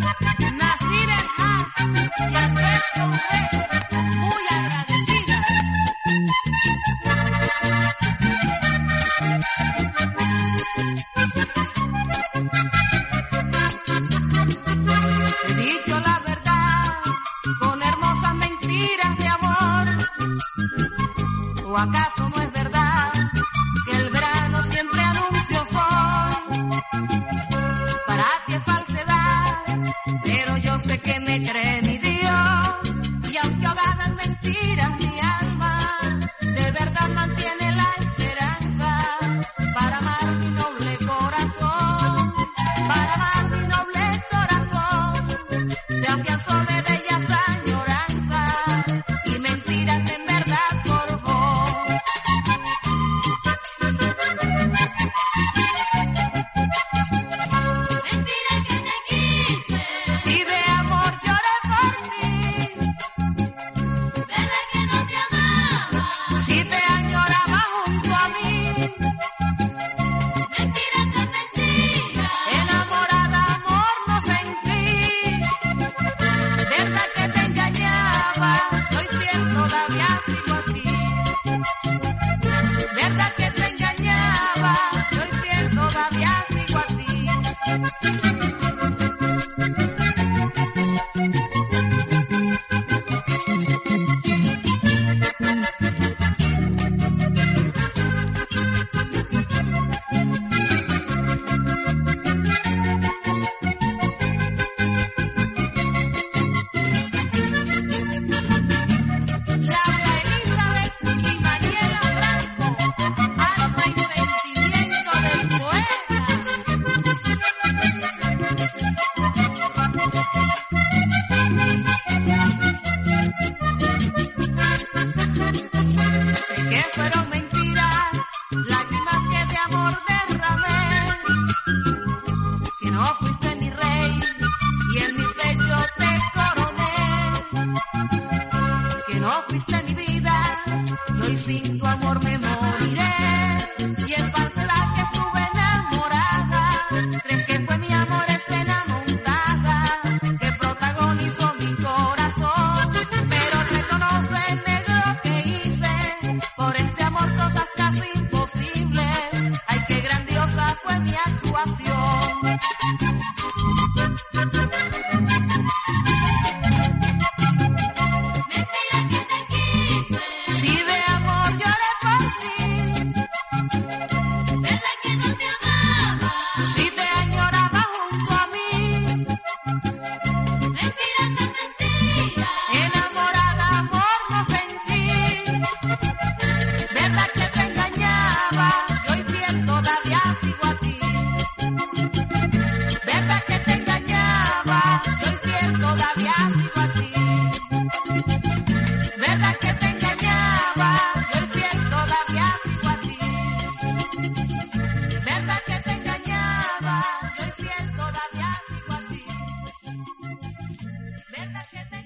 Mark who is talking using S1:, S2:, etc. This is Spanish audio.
S1: Nacida en Haz y a Puerto muy agradecida. He dicho la verdad con hermosas mentiras de amor. ¿O acaso Si de tarjeta